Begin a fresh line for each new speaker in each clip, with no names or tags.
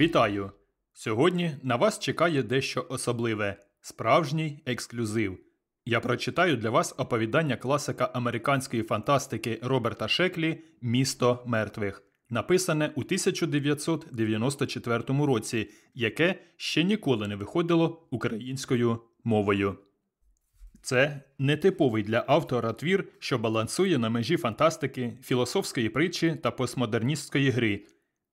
Вітаю! Сьогодні на вас чекає дещо особливе справжній ексклюзив. Я прочитаю для вас оповідання класика американської фантастики Роберта Шеклі Місто мертвих, написане у 1994 році, яке ще ніколи не виходило українською мовою. Це нетиповий для автора твір, що балансує на межі фантастики, філософської притчі та постмодерністської гри.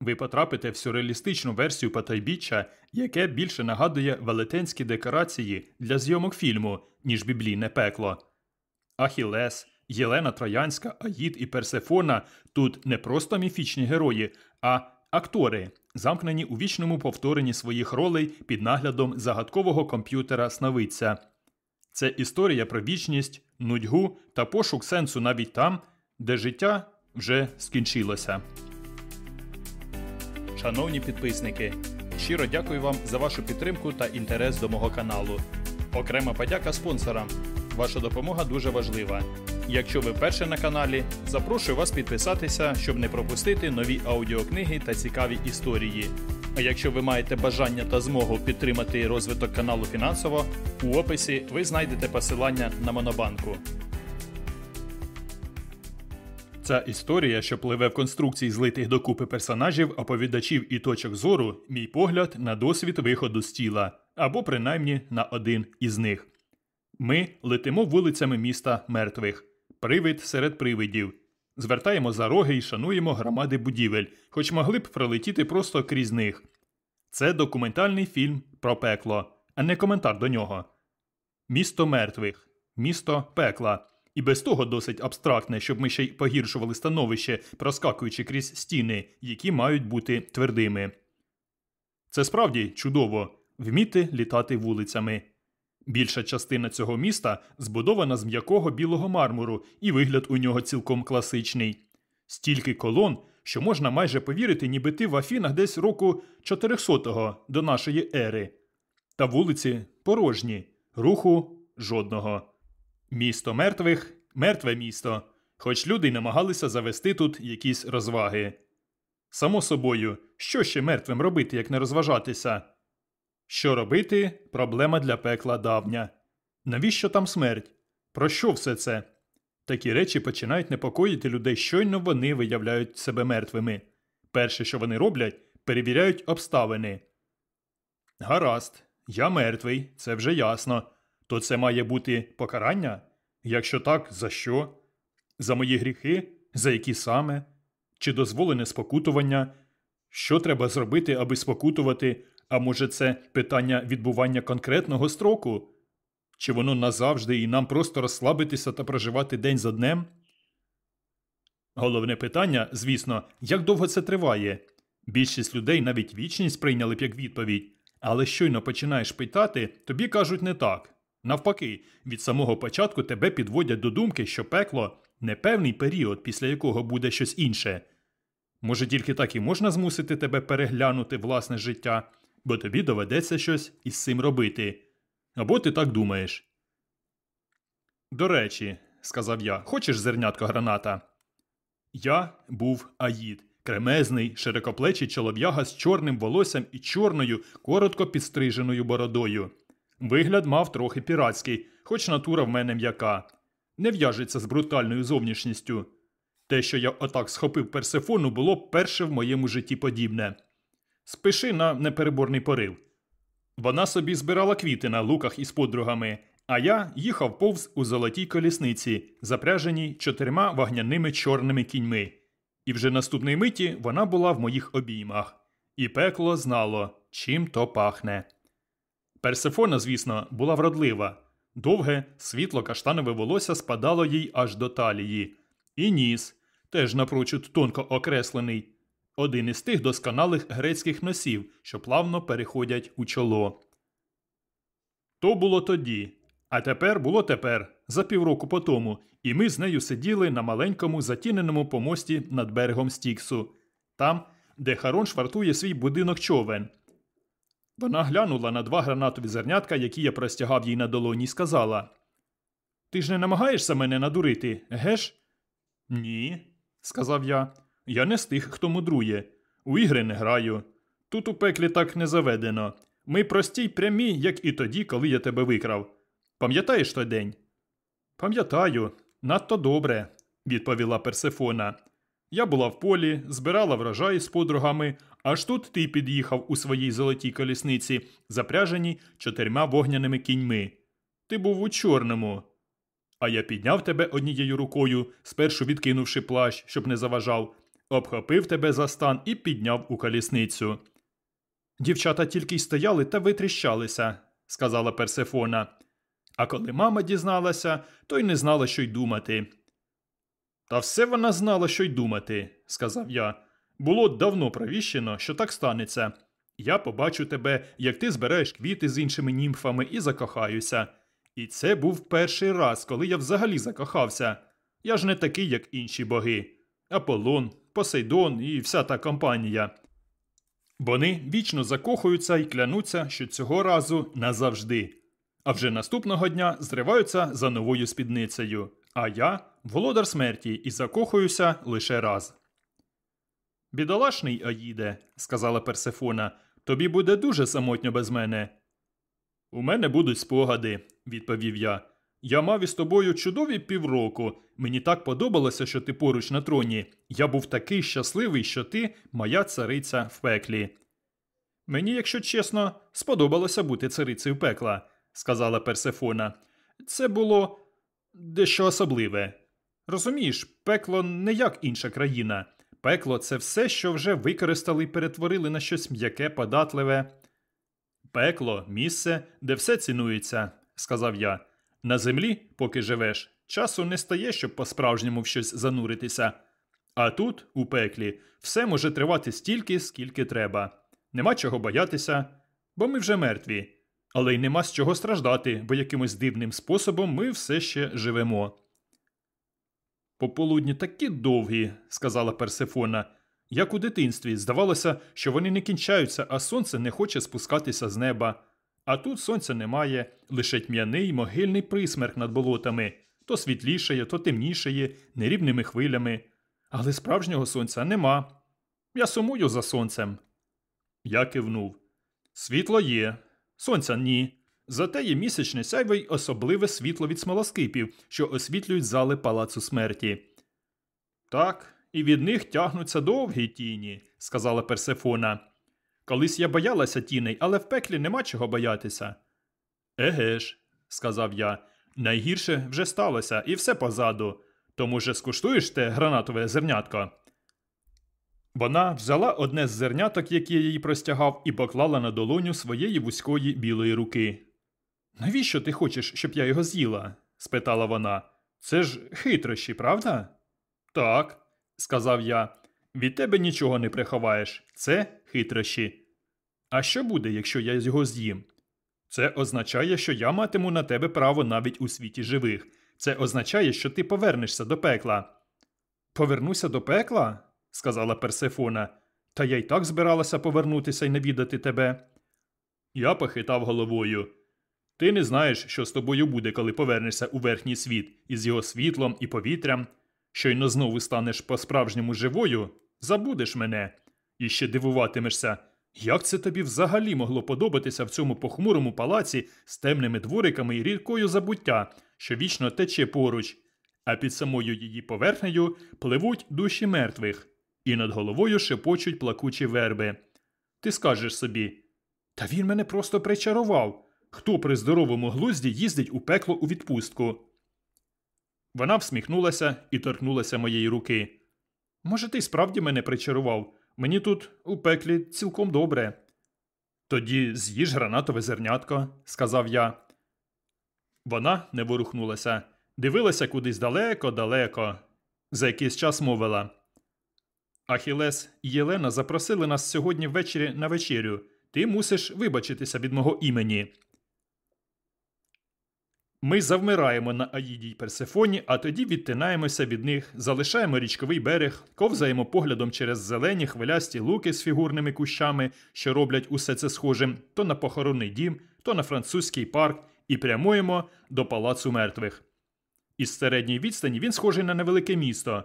Ви потрапите в сюрреалістичну версію потайбіччя, яке більше нагадує велетенські декорації для зйомок фільму, ніж біблійне пекло. Ахілес, Єлена Троянська, Аїд і Персефона тут не просто міфічні герої, а актори, замкнені у вічному повторенні своїх ролей під наглядом загадкового комп'ютера Сновидця. Це історія про вічність, нудьгу та пошук сенсу навіть там, де життя вже скінчилося. Шановні підписники, щиро дякую вам за вашу підтримку та інтерес до мого каналу. Окрема подяка спонсорам. Ваша допомога дуже важлива. Якщо ви вперше на каналі, запрошую вас підписатися, щоб не пропустити нові аудіокниги та цікаві історії. А якщо ви маєте бажання та змогу підтримати розвиток каналу фінансово, у описі ви знайдете посилання на Монобанку. Ця історія, що пливе в конструкції злитих докупи персонажів, оповідачів і точок зору, мій погляд на досвід виходу з тіла, або принаймні на один із них. Ми летимо вулицями міста мертвих, привид серед привидів. Звертаємо за роги і шануємо громади будівель, хоч могли б пролетіти просто крізь них. Це документальний фільм про пекло, а не коментар до нього. Місто мертвих, місто пекла. І без того досить абстрактне, щоб ми ще й погіршували становище, проскакуючи крізь стіни, які мають бути твердими. Це справді чудово вміти літати вулицями. Більша частина цього міста збудована з м'якого білого мармуру, і вигляд у нього цілком класичний. Стільки колон, що можна майже повірити, ніби ти в Афінах десь року 400-го до нашої ери. Та вулиці порожні, руху жодного. Місто мертвих мертве місто, хоч люди й намагалися завести тут якісь розваги. Само собою, що ще мертвим робити, як не розважатися? Що робити проблема для пекла давня. Навіщо там смерть? Про що все це? Такі речі починають непокоїти людей, щойно вони виявляють себе мертвими. Перше, що вони роблять, перевіряють обставини. Гаразд, я мертвий, це вже ясно. То це має бути покарання? Якщо так, за що? За мої гріхи? За які саме? Чи дозволене спокутування? Що треба зробити, аби спокутувати? А може, це питання відбування конкретного строку? Чи воно назавжди і нам просто розслабитися та проживати день за днем? Головне питання, звісно, як довго це триває. Більшість людей навіть вічність прийняли б як відповідь, але щойно починаєш питати, тобі кажуть не так. Навпаки, від самого початку тебе підводять до думки, що пекло не певний період, після якого буде щось інше. Може, тільки так і можна змусити тебе переглянути власне життя, бо тобі доведеться щось із цим робити. Або ти так думаєш. До речі, сказав я, хочеш зернятко граната? Я був Аїд, кремезний, широкоплечий чолов'яга з чорним волоссям і чорною, коротко підстриженою бородою. Вигляд мав трохи піратський, хоч натура в мене м'яка. Не в'яжеться з брутальною зовнішністю. Те, що я отак схопив персифону, було перше в моєму житті подібне. Спиши на непереборний порив. Вона собі збирала квіти на луках із подругами, а я їхав повз у золотій колісниці, запряженій чотирма вагняними чорними кіньми. І вже наступної миті вона була в моїх обіймах, і пекло знало, чим то пахне. Персифона, звісно, була вродлива. Довге, світло каштанове волосся спадало їй аж до талії, і ніс, теж напрочуд тонко окреслений, один із тих досконалих грецьких носів, що плавно переходять у чоло. То було тоді, а тепер було тепер, за півроку по тому, і ми з нею сиділи на маленькому затіненому помості над берегом Стіксу, там, де Харон швартує свій будинок човен. Вона глянула на два гранатові зернятка, які я простягав їй на долоні, і сказала: Ти ж не намагаєшся мене надурити, геш? Ні, сказав я. Я не з тих, хто мудрує. У ігри не граю. Тут у пеклі так не заведено. Ми прості й прямі, як і тоді, коли я тебе викрав. Пам'ятаєш той день? Пам'ятаю, надто добре, відповіла Персефона. Я була в полі, збирала врожай з подругами, аж тут ти під'їхав у своїй золотій колісниці, запряженій чотирма вогняними кіньми. Ти був у чорному. А я підняв тебе однією рукою, спершу відкинувши плащ, щоб не заважав, обхопив тебе за стан і підняв у колісницю. Дівчата тільки й стояли та витріщалися, сказала Персефона. А коли мама дізналася, то й не знала, що й думати. Та все вона знала, що й думати, сказав я. Було давно провіщено, що так станеться. Я побачу тебе, як ти збираєш квіти з іншими німфами і закохаюся. І це був перший раз, коли я взагалі закохався. Я ж не такий, як інші боги. Аполлон, Посейдон і вся та компанія. Вони вічно закохуються і клянуться, що цього разу назавжди. А вже наступного дня зриваються за новою спідницею. А я володар смерті і закохуюся лише раз. Бідолашний Аїде, сказала Персефона, тобі буде дуже самотньо без мене. У мене будуть спогади, відповів я. Я мав із тобою чудові півроку. Мені так подобалося, що ти поруч на троні. Я був такий щасливий, що ти моя цариця в пеклі. Мені, якщо чесно, сподобалося бути царицею пекла, сказала Персефона. Це було дещо особливе. Розумієш, пекло не як інша країна. Пекло це все, що вже використали і перетворили на щось м'яке, податливе. Пекло місце, де все цінується, сказав я. На землі, поки живеш, часу не стає, щоб по-справжньому в щось зануритися. А тут, у пеклі, все може тривати стільки, скільки треба. Нема чого боятися, бо ми вже мертві. Але й нема з чого страждати, бо якимось дивним способом ми все ще живемо. Пополудні такі довгі, сказала Персефона. Як у дитинстві, здавалося, що вони не кінчаються, а сонце не хоче спускатися з неба. А тут сонця немає, лише тьмяний могильний присмерк над болотами то світлішає, то темнішає, нерівними хвилями. Але справжнього сонця нема. Я сумую за сонцем. Я кивнув. Світло є, сонця ні. Зате є місячне сяйво й особливе світло від смолоскипів, що освітлюють зали палацу смерті. Так, і від них тягнуться довгі тіні, сказала Персефона. Колись я боялася тіней, але в пеклі нема чого боятися. Еге ж, сказав я, найгірше вже сталося, і все позаду. Тому же скуштуєш те гранатове зернятко. Вона взяла одне з зерняток, які я їй простягав, і поклала на долоню своєї вузької білої руки. Навіщо ти хочеш, щоб я його з'їла? спитала вона. Це ж хитрощі, правда? Так, сказав я. Від тебе нічого не приховаєш. Це хитрощі. А що буде, якщо я його з'їм? Це означає, що я матиму на тебе право навіть у світі живих. Це означає, що ти повернешся до пекла. Повернуся до пекла? сказала Персефона. Та я й так збиралася повернутися і навідати тебе. Я похитав головою. Ти не знаєш, що з тобою буде, коли повернешся у верхній світ із його світлом і повітрям. Щойно знову станеш по-справжньому живою, забудеш мене, і ще дивуватимешся, як це тобі взагалі могло подобатися в цьому похмурому палаці з темними двориками і рікою забуття, що вічно тече поруч, а під самою її поверхнею пливуть душі мертвих, і над головою шепочуть плакучі верби. Ти скажеш собі, та він мене просто причарував. Хто при здоровому глузді їздить у пекло у відпустку? Вона всміхнулася і торкнулася моєї руки. Може, ти справді мене причарував? Мені тут у пеклі цілком добре. Тоді з'їж гранатове зернятко, сказав я. Вона не ворухнулася, дивилася кудись далеко-далеко. За якийсь час мовила. Ахілес і Єлена запросили нас сьогодні ввечері на вечерю. Ти мусиш вибачитися від мого імені. Ми завмираємо на Аїді й Персефоні, а тоді відтинаємося від них, залишаємо річковий берег, ковзаємо поглядом через зелені хвилясті луки з фігурними кущами, що роблять усе це схожим то на похоронний дім, то на французький парк, і прямуємо до палацу мертвих. Із середньої відстані він схожий на невелике місто.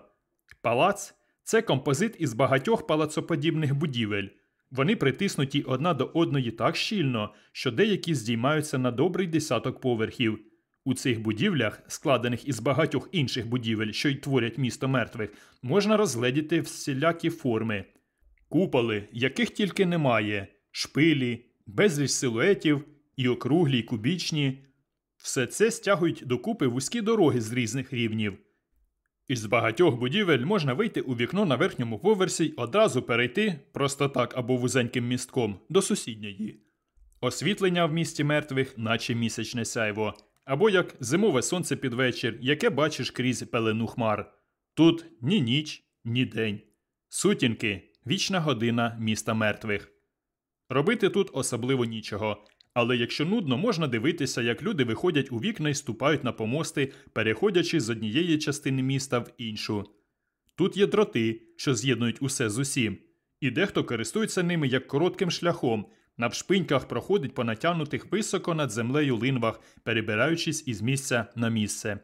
Палац це композит із багатьох палацоподібних будівель. Вони притиснуті одна до одної так щільно, що деякі здіймаються на добрий десяток поверхів. У цих будівлях, складених із багатьох інших будівель, що й творять місто мертвих, можна розгледіти всілякі форми, куполи, яких тільки немає, шпилі, безліч силуетів і округлі, й кубічні. Все це стягують докупи вузькі дороги з різних рівнів. Із багатьох будівель можна вийти у вікно на верхньому поверсі й одразу перейти, просто так або вузеньким містком, до сусідньої. Освітлення в місті мертвих, наче місячне сяйво, або як зимове сонце під вечір, яке бачиш крізь пелену хмар. Тут ні ніч, ні день. Сутінки вічна година міста мертвих. Робити тут особливо нічого, але якщо нудно, можна дивитися, як люди виходять у вікна і ступають на помости, переходячи з однієї частини міста в іншу. Тут є дроти, що з'єднують усе з усім, і дехто користується ними як коротким шляхом, на вшпиньках проходить по натягнутих високо над землею линвах, перебираючись із місця на місце.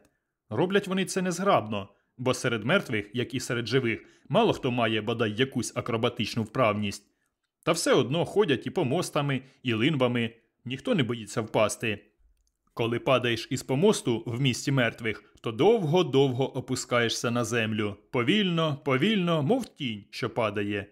Роблять вони це незграбно, бо серед мертвих, як і серед живих, мало хто має бодай якусь акробатичну вправність. Та все одно ходять і помостами, і линвами, ніхто не боїться впасти. Коли падаєш із помосту в місті мертвих, то довго-довго опускаєшся на землю, повільно, повільно, мов тінь, що падає.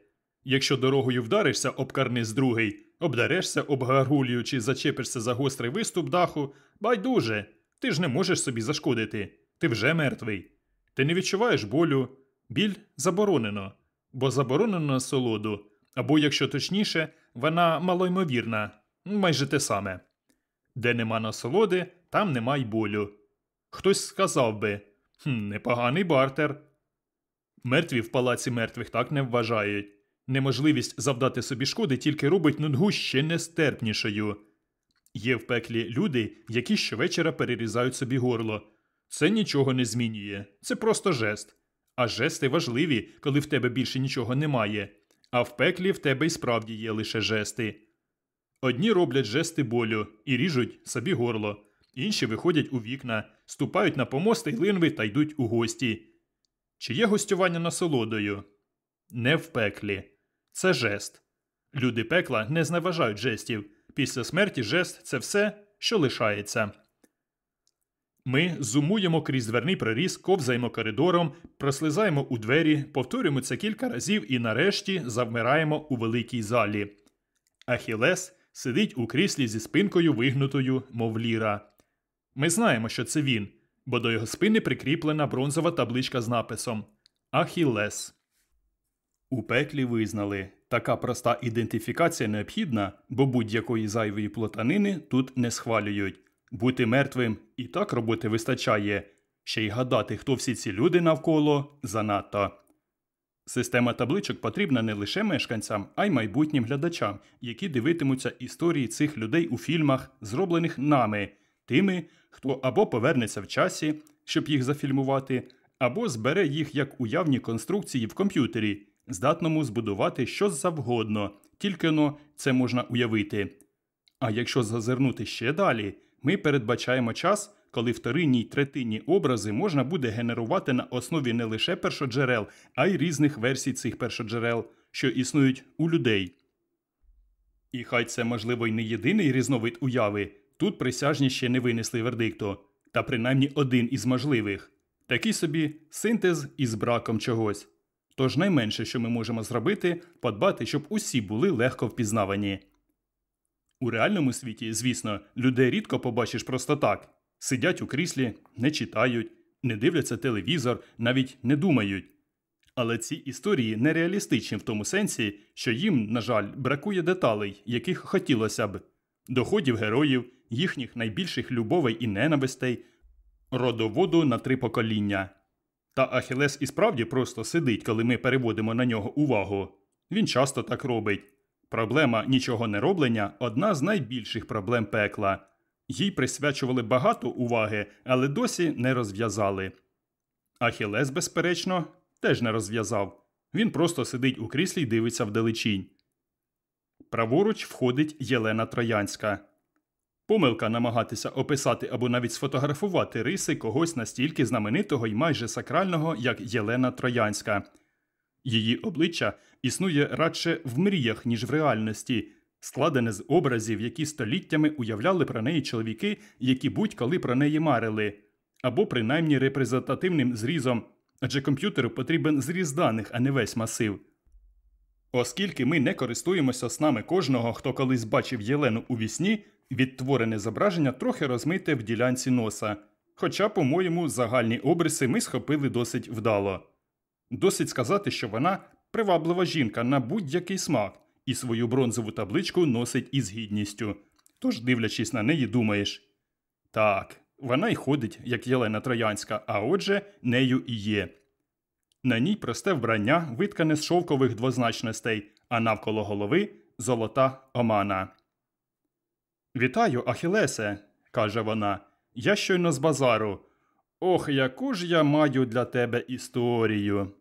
Якщо дорогою вдаришся об карниз другий, обдарешся об гаргулію чи зачепишся за гострий виступ даху, байдуже, ти ж не можеш собі зашкодити, ти вже мертвий. Ти не відчуваєш болю, біль заборонено, бо заборонено насолоду, або, якщо точніше, вона малоймовірна, майже те саме. Де нема насолоди, там нема й болю. Хтось сказав би хм, непоганий бартер. Мертві в палаці мертвих так не вважають. Неможливість завдати собі шкоди тільки робить нудгу ще нестерпнішою. Є в пеклі люди, які щовечора перерізають собі горло. Це нічого не змінює, це просто жест. А жести важливі, коли в тебе більше нічого немає, а в пеклі в тебе й справді є лише жести. Одні роблять жести болю і ріжуть собі горло, інші виходять у вікна, ступають на помости й линви та йдуть у гості. Чи є гостювання насолодою? Не в пеклі. Це жест. Люди пекла не зневажають жестів. Після смерті жест це все, що лишається. Ми зумуємо крізь дверний проріз, ковзаємо коридором, прослизаємо у двері, повторюємо це кілька разів і нарешті завмираємо у великій залі. Ахілес сидить у кріслі зі спинкою вигнутою, мов ліра. Ми знаємо, що це він, бо до його спини прикріплена бронзова табличка з написом Ахілес. У пеклі визнали така проста ідентифікація необхідна, бо будь-якої зайвої плотанини тут не схвалюють. Бути мертвим і так роботи вистачає, ще й гадати, хто всі ці люди навколо занадто. Система табличок потрібна не лише мешканцям, а й майбутнім глядачам, які дивитимуться історії цих людей у фільмах, зроблених нами, тими, хто або повернеться в часі, щоб їх зафільмувати, або збере їх як уявні конструкції в комп'ютері, здатному збудувати що завгодно, тільки но це можна уявити. А якщо зазирнути ще далі, ми передбачаємо час, коли вторинні й третинні образи можна буде генерувати на основі не лише першоджерел, а й різних версій цих першоджерел, що існують у людей. І хай це, можливо, й не єдиний різновид уяви, тут присяжні ще не винесли вердикту, та принаймні один із можливих такий собі синтез із браком чогось. Тож найменше, що ми можемо зробити, подбати, щоб усі були легко впізнавані. У реальному світі, звісно, людей рідко побачиш просто так сидять у кріслі, не читають, не дивляться телевізор, навіть не думають. Але ці історії нереалістичні в тому сенсі, що їм, на жаль, бракує деталей, яких хотілося б доходів героїв, їхніх найбільших любовей і ненавистей, родоводу на три покоління. Та Ахілес і справді просто сидить, коли ми переводимо на нього увагу. Він часто так робить. Проблема нічого не роблення одна з найбільших проблем пекла. Їй присвячували багато уваги, але досі не розв'язали. Ахілес, безперечно, теж не розв'язав. Він просто сидить у кріслі й дивиться вдалечінь. Праворуч входить Єлена Троянська. Помилка намагатися описати або навіть сфотографувати риси когось настільки знаменитого і майже сакрального, як Єлена Троянська. Її обличчя існує радше в мріях, ніж в реальності, складене з образів, які століттями уявляли про неї чоловіки, які будь-коли про неї марили, або принаймні репрезентативним зрізом, адже комп'ютеру потрібен зріз даних, а не весь масив. Оскільки ми не користуємося снами кожного, хто колись бачив Єлену у вісні, відтворене зображення трохи розмите в ділянці носа. Хоча, по-моєму, загальні обриси ми схопили досить вдало. Досить сказати, що вона приваблива жінка на будь-який смак і свою бронзову табличку носить із гідністю. Тож, дивлячись на неї, думаєш так, вона й ходить, як Єлена Троянська, а отже, нею і є. На ній просте вбрання, виткане з шовкових двозначностей, а навколо голови золота омана. Вітаю, Ахілесе, каже вона. Я щойно з базару. Ох, яку ж я маю для тебе історію.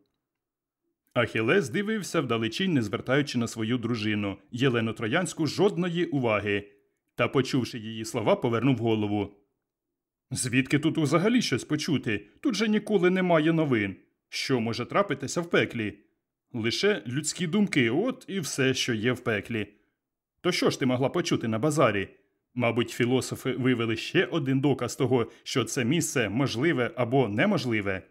Ахілес дивився вдалечінь, не звертаючи на свою дружину, Єлену Троянську, жодної уваги, та, почувши її слова, повернув голову. Звідки тут взагалі щось почути? Тут же ніколи немає новин. Що може трапитися в пеклі? Лише людські думки, от і все, що є в пеклі. То що ж ти могла почути на базарі? Мабуть, філософи вивели ще один доказ того, що це місце можливе або неможливе.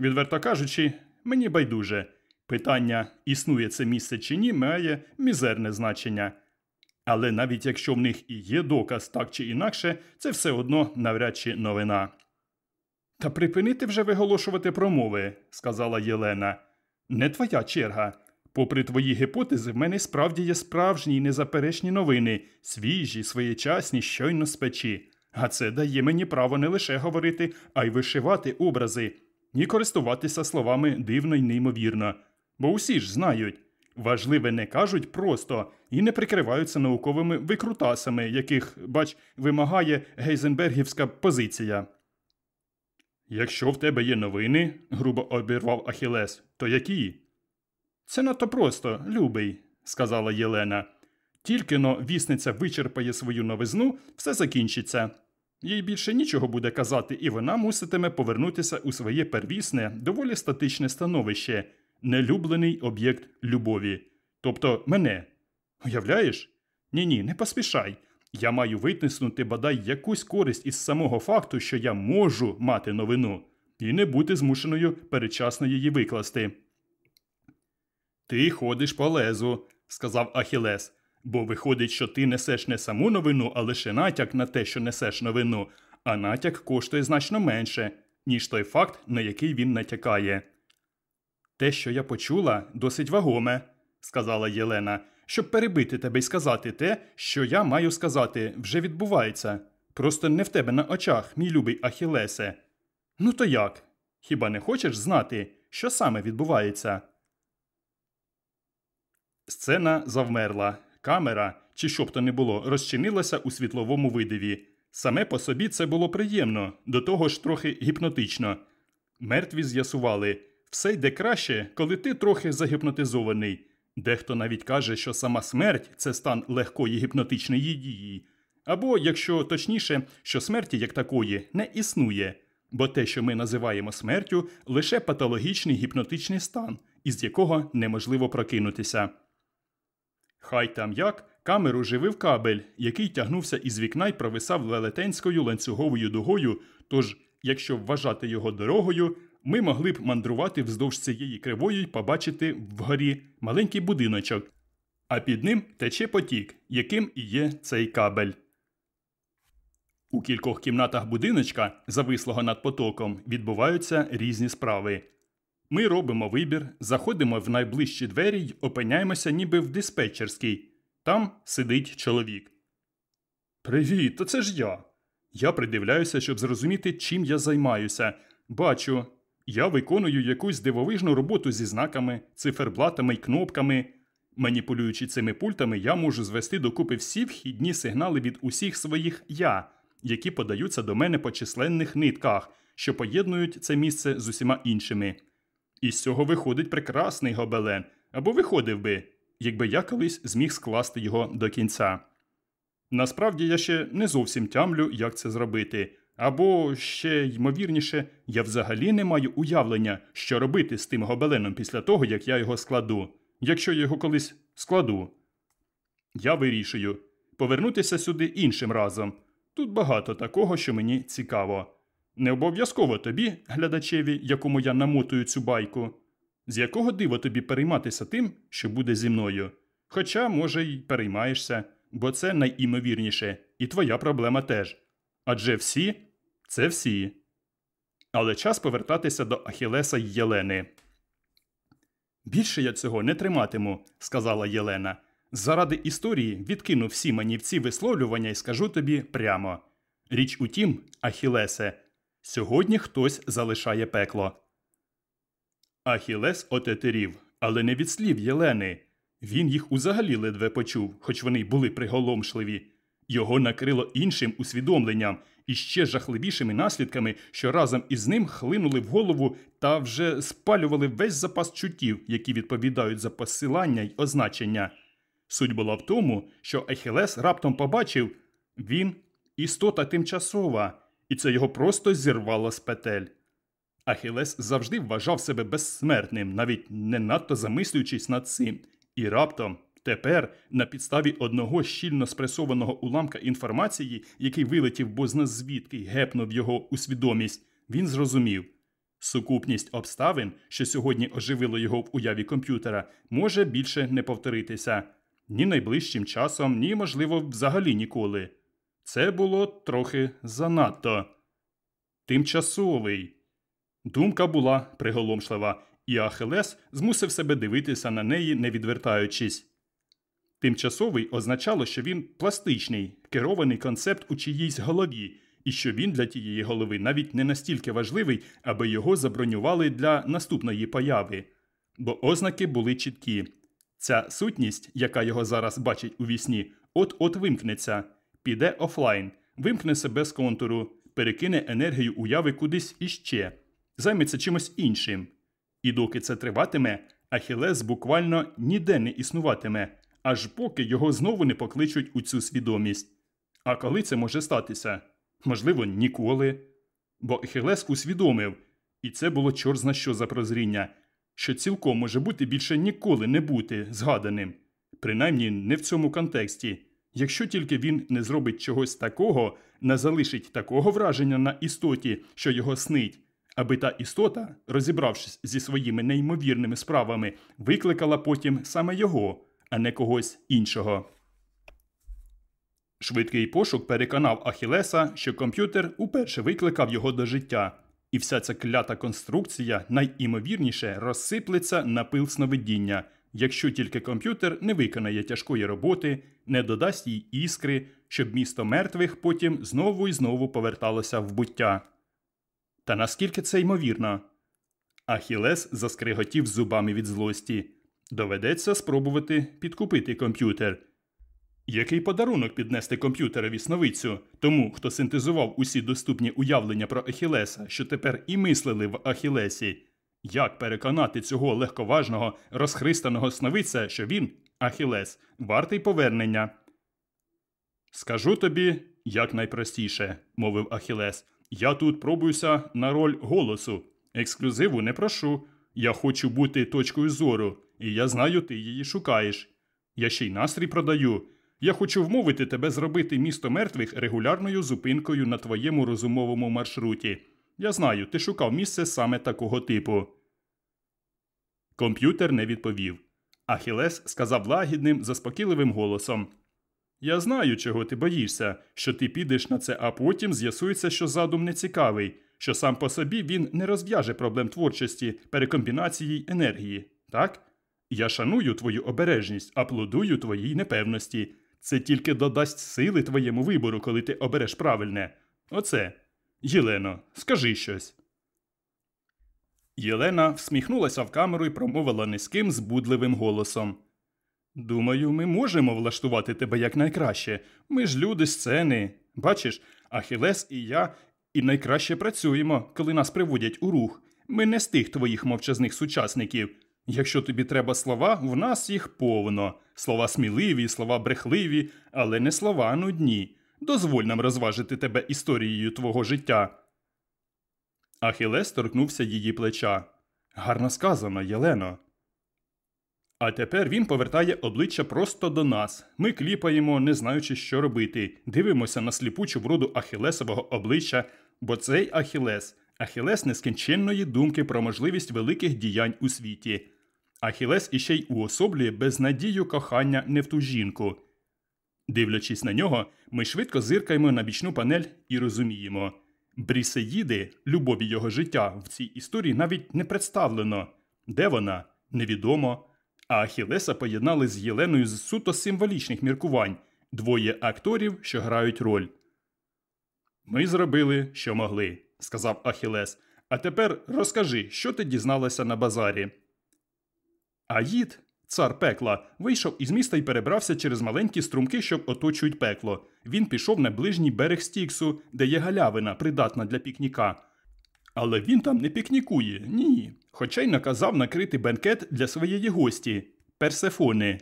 Відверто кажучи, мені байдуже. Питання, існує це місце чи ні, має мізерне значення. Але навіть якщо в них і є доказ так чи інакше, це все одно навряд чи новина. Та припинити вже виголошувати промови, сказала Єлена. Не твоя черга. Попри твої гіпотези, в мене справді є справжні й незаперечні новини, свіжі, своєчасні, щойно з печі. А це дає мені право не лише говорити, а й вишивати образи, і користуватися словами дивно й неймовірно. Бо усі ж знають. Важливе не кажуть просто і не прикриваються науковими викрутасами, яких, бач, вимагає гейзенбергівська позиція. Якщо в тебе є новини, грубо обірвав Ахілес, то які? Це надто просто, любий, сказала Єлена. Тільки но вісниця вичерпає свою новизну, все закінчиться. Їй більше нічого буде казати, і вона муситиме повернутися у своє первісне, доволі статичне становище, нелюблений об'єкт любові. Тобто мене. Уявляєш? Ні ні, не поспішай. Я маю витиснути бодай якусь користь із самого факту, що я можу мати новину, і не бути змушеною передчасно її викласти. Ти ходиш по лезу, сказав Ахілес, бо виходить, що ти несеш не саму новину, а лише натяк на те, що несеш новину, а натяк коштує значно менше, ніж той факт, на який він натякає. Те, що я почула, досить вагоме, сказала Єлена, щоб перебити тебе і сказати те, що я маю сказати, вже відбувається. Просто не в тебе на очах, мій любий Ахілесе. Ну то як? Хіба не хочеш знати, що саме відбувається? Сцена завмерла. Камера, чи що б то не було, розчинилася у світловому видиві. Саме по собі це було приємно, до того ж трохи гіпнотично. Мертві з'ясували все йде краще, коли ти трохи загіпнотизований. Дехто навіть каже, що сама смерть це стан легкої гіпнотичної дії. Або, якщо точніше, що смерті як такої не існує, бо те, що ми називаємо смертю, лише патологічний гіпнотичний стан, із якого неможливо прокинутися. Хай там як камеру живив кабель, який тягнувся із вікна й провисав велетенською ланцюговою дугою. Тож, якщо вважати його дорогою, ми могли б мандрувати вздовж цієї кривої й побачити вгорі маленький будиночок, а під ним тече потік, яким і є цей кабель. У кількох кімнатах будиночка, завислого над потоком, відбуваються різні справи. Ми робимо вибір, заходимо в найближчі двері й опиняємося ніби в диспетчерській. Там сидить чоловік. Привіт, то це ж я. Я придивляюся, щоб зрозуміти, чим я займаюся. Бачу, я виконую якусь дивовижну роботу зі знаками, циферблатами й кнопками. Маніпулюючи цими пультами, я можу звести докупи всі вхідні сигнали від усіх своїх я, які подаються до мене по численних нитках, що поєднують це місце з усіма іншими. І з цього виходить прекрасний гобелен, або виходив би, якби я колись зміг скласти його до кінця. Насправді я ще не зовсім тямлю, як це зробити, Або ще ймовірніше, я взагалі не маю уявлення, що робити з тим гобеленом після того, як я його складу, якщо я його колись складу. Я вирішую повернутися сюди іншим разом. Тут багато такого, що мені цікаво. Не обов'язково тобі, глядачеві, якому я намотую цю байку. З якого дива тобі перейматися тим, що буде зі мною? Хоча, може, й переймаєшся, бо це найімовірніше, і твоя проблема теж. Адже всі це всі. Але час повертатися до Ахілеса й Єлени. Більше я цього не триматиму, сказала Єлена. Заради історії відкину всі манівці висловлювання і скажу тобі прямо. Річ у тім, Ахілесе, сьогодні хтось залишає пекло. Ахілес отетерів, але не від слів Єлени. Він їх узагалі ледве почув, хоч вони були приголомшливі. Його накрило іншим усвідомленням і ще жахливішими наслідками, що разом із ним хлинули в голову та вже спалювали весь запас чуттів, які відповідають за посилання й означення. Суть була в тому, що Ехілес раптом побачив він істота тимчасова, і це його просто зірвало з петель. Ахілес завжди вважав себе безсмертним, навіть не надто замислюючись над цим, і раптом. Тепер, на підставі одного щільно спресованого уламка інформації, який вилетів бозна звідки гепнув його у свідомість, він зрозумів сукупність обставин, що сьогодні оживило його в уяві комп'ютера, може більше не повторитися ні найближчим часом, ні, можливо, взагалі ніколи. Це було трохи занадто. Тимчасовий. Думка була приголомшлива, і Ахилес змусив себе дивитися на неї, не відвертаючись. Тимчасовий означало, що він пластичний, керований концепт у чиїйсь голові, і що він для тієї голови навіть не настільки важливий, аби його забронювали для наступної появи. Бо ознаки були чіткі. Ця сутність, яка його зараз бачить у вісні, от-от вимкнеться, піде офлайн, вимкне себе з контуру, перекине енергію уяви кудись іще, займеться чимось іншим. І доки це триватиме, Ахілес буквально ніде не існуватиме аж поки його знову не покличуть у цю свідомість. А коли це може статися? Можливо, ніколи. Бо Ехілес усвідомив, і це було чорзна що за прозріння, що цілком може бути більше ніколи не бути згаданим, принаймні не в цьому контексті, якщо тільки він не зробить чогось такого, не залишить такого враження на істоті, що його снить, аби та істота, розібравшись зі своїми неймовірними справами, викликала потім саме його а не когось іншого. Швидкий пошук переконав Ахілеса, що комп'ютер уперше викликав його до життя, і вся ця клята конструкція найімовірніше розсиплеться на пил сновидіння, якщо тільки комп'ютер не виконає тяжкої роботи, не додасть їй іскри, щоб місто мертвих потім знову і знову поверталося в буття. Та наскільки це ймовірно? Ахілес заскриготів зубами від злості. Доведеться спробувати підкупити комп'ютер. Який подарунок піднести комп'ютерові сновицю тому, хто синтезував усі доступні уявлення про Ахілеса, що тепер і мислили в Ахілесі? Як переконати цього легковажного, розхристаного сновиця, що він, Ахілес, вартий повернення? Скажу тобі якнайпростіше, мовив Ахілес. Я тут пробуюся на роль голосу. Ексклюзиву не прошу. Я хочу бути точкою зору і я знаю, ти її шукаєш. Я ще й настрій продаю. Я хочу вмовити тебе зробити місто мертвих регулярною зупинкою на твоєму розумовому маршруті. Я знаю, ти шукав місце саме такого типу. Комп'ютер не відповів. Ахілес сказав лагідним, заспокійливим голосом Я знаю, чого ти боїшся, що ти підеш на це, а потім з'ясується, що задум не цікавий, що сам по собі він не розв'яже проблем творчості, перекомбінації енергії, так? Я шаную твою обережність, аплодую твоїй непевності. Це тільки додасть сили твоєму вибору, коли ти обереш правильне. Оце. Єлено, скажи щось. Єлена всміхнулася в камеру і промовила низьким, збудливим голосом. Думаю, ми можемо влаштувати тебе якнайкраще. Ми ж люди сцени. Бачиш, Ахілес і я і найкраще працюємо, коли нас приводять у рух. Ми не з тих твоїх мовчазних сучасників. Якщо тобі треба слова, в нас їх повно. Слова сміливі, слова брехливі, але не слова нудні. Дозволь нам розважити тебе історією твого життя. Ахілес торкнувся її плеча. Гарно сказано, Єлено. А тепер він повертає обличчя просто до нас. Ми кліпаємо, не знаючи, що робити. Дивимося на сліпучу вроду Ахілесового обличчя, бо цей Ахілес Ахілес нескінченної думки про можливість великих діянь у світі. Ахілес іще й уособлює безнадію кохання не в ту жінку. Дивлячись на нього, ми швидко зиркаємо на бічну панель і розуміємо. Брісеїди, любові його життя, в цій історії навіть не представлено. Де вона? Невідомо. А Ахілеса поєднали з Єленою з суто символічних міркувань двоє акторів, що грають роль. Ми зробили, що могли, сказав Ахілес. А тепер розкажи, що ти дізналася на базарі. Аїд, цар пекла, вийшов із міста і перебрався через маленькі струмки, що оточують пекло. Він пішов на ближній берег Стіксу, де є галявина, придатна для пікніка. Але він там не пікнікує, ні. Хоча й наказав накрити бенкет для своєї гості Персефони.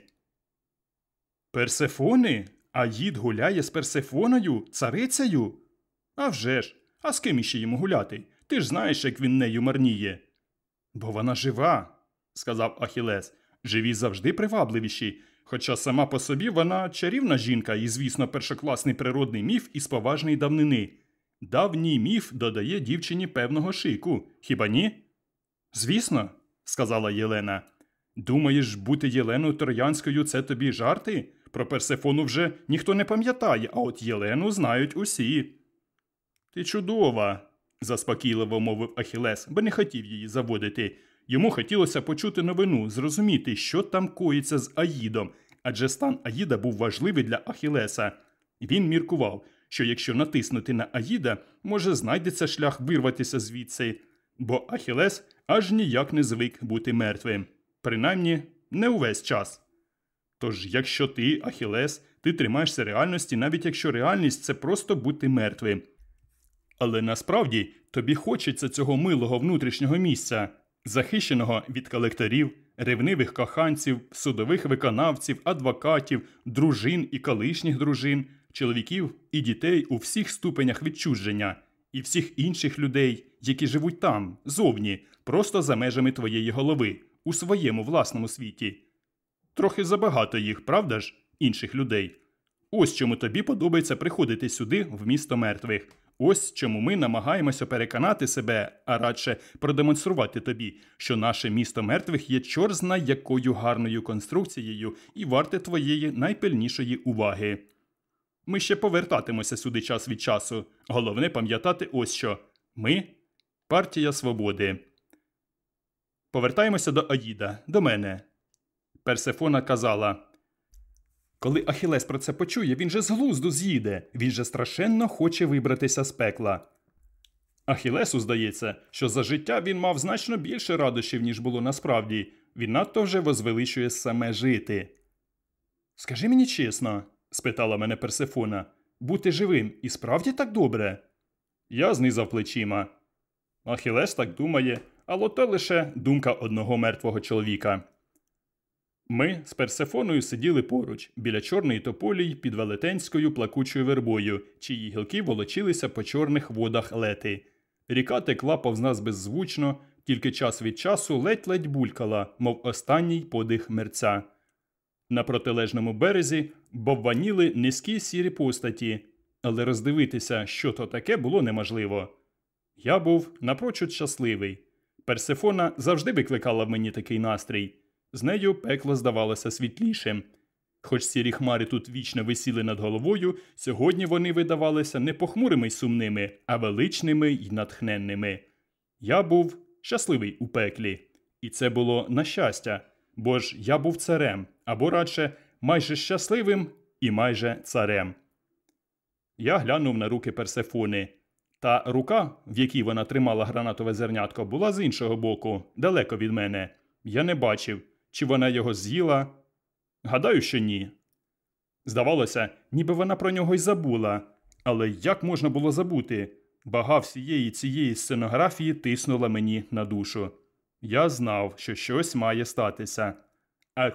Персефони? Аїд гуляє з Персефоною, царицею? «А вже ж! А з ким іще йому гуляти? Ти ж знаєш, як він нею марніє. Бо вона жива, сказав Ахілес. Живі завжди привабливіші. Хоча сама по собі вона чарівна жінка і, звісно, першокласний природний міф із поважної давнини. Давній міф додає дівчині певного шику, хіба ні? Звісно, сказала Єлена. Думаєш, бути Єленою Троянською це тобі жарти? Про Персефону вже ніхто не пам'ятає, а от Єлену знають усі. Ти чудова, заспокійливо мовив Ахілес, бо не хотів її заводити. Йому хотілося почути новину, зрозуміти, що там коїться з Аїдом, адже стан Аїда був важливий для Ахілеса. Він міркував, що якщо натиснути на Аїда, може знайдеться шлях вирватися звідси, бо Ахілес аж ніяк не звик бути мертвим. Принаймні, не увесь час. Тож, якщо ти, Ахілес, ти тримаєшся реальності, навіть якщо реальність це просто бути мертвим. Але насправді тобі хочеться цього милого внутрішнього місця, захищеного від колекторів, ревнивих коханців, судових виконавців, адвокатів, дружин і колишніх дружин, чоловіків і дітей у всіх ступенях відчуження, і всіх інших людей, які живуть там, зовні, просто за межами твоєї голови, у своєму власному світі. Трохи забагато їх, правда ж, інших людей. Ось чому тобі подобається приходити сюди, в місто мертвих. Ось чому ми намагаємося переконати себе, а радше продемонструвати тобі, що наше місто мертвих є чорзна якою гарною конструкцією і варте твоєї найпильнішої уваги. Ми ще повертатимося сюди час від часу. Головне пам'ятати ось що ми партія свободи. Повертаємося до Аїда, до мене. Персефона казала. Коли Ахілес про це почує, він же з глузду з'їде, він же страшенно хоче вибратися з пекла. Ахілесу здається, що за життя він мав значно більше радощів, ніж було насправді, він надто вже возвеличує саме жити. Скажи мені чесно, спитала мене Персефона, бути живим і справді так добре? Я знизав плечима. Ахілес так думає, але то лише думка одного мертвого чоловіка. Ми з Персефоною сиділи поруч, біля чорної тополі під велетенською плакучою вербою, чиї гілки волочилися по чорних водах лети. Ріка текла повз нас беззвучно, тільки час від часу ледь-ледь булькала, мов останній подих мерця. На протилежному березі бовваніли низькі сірі постаті, але роздивитися, що то таке, було неможливо. Я був напрочуд щасливий. Персефона завжди викликала в мені такий настрій. З нею пекло здавалося світлішим. Хоч сірі хмари тут вічно висіли над головою, сьогодні вони видавалися не похмурими й сумними, а величними й натхненними. Я був щасливий у пеклі, і це було на щастя, бо ж я був царем, або радше майже щасливим і майже царем. Я глянув на руки Персефони. Та рука, в якій вона тримала гранатове зернятко, була з іншого боку, далеко від мене. Я не бачив, чи вона його з'їла. Гадаю, що ні. Здавалося, ніби вона про нього й забула. Але як можна було забути? Бага всієї цієї сценографії тиснула мені на душу. Я знав, що щось має статися.